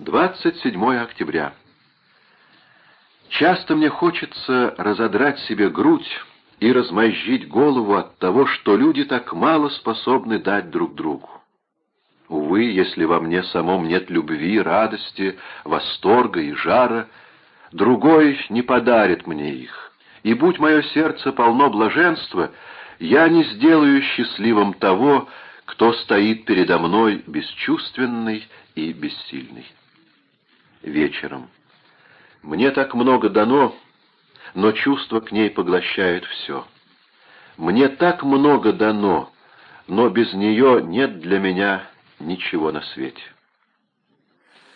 27 октября. Часто мне хочется разодрать себе грудь и размозжить голову от того, что люди так мало способны дать друг другу. Увы, если во мне самом нет любви, радости, восторга и жара, другой не подарит мне их. И будь мое сердце полно блаженства, я не сделаю счастливым того, кто стоит передо мной бесчувственный и бессильный вечером. Мне так много дано, но чувство к ней поглощает все. Мне так много дано, но без нее нет для меня ничего на свете.